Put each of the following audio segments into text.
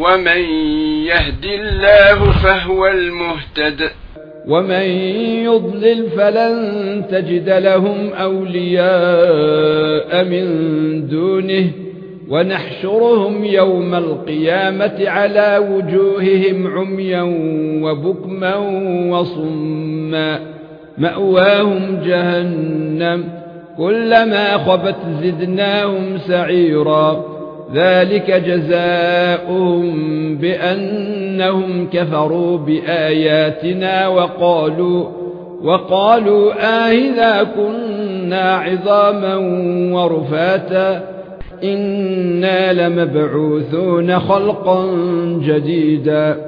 ومن يهد الله فهو المهتد. ومن يضلل فلن تجد لهم أولياء من دونه. ونحشرهم يوم القيامة على وجوههم عميا وبكما وصما. مأواهم جهنم. كلما خبت زدناهم سعيرا. ذلك جزاؤهم بأنهم كفروا بآياتنا وقالوا وقالوا آئذا كنا عظاما ورفاتا إنا لمبعوثون خلقا جديدا.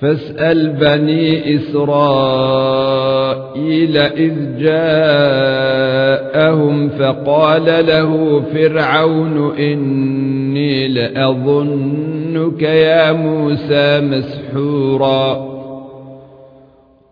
فاسأل بني إسرائيل إذ جاءهم فقال له فرعون إني لأظنك يا موسى مسحورا.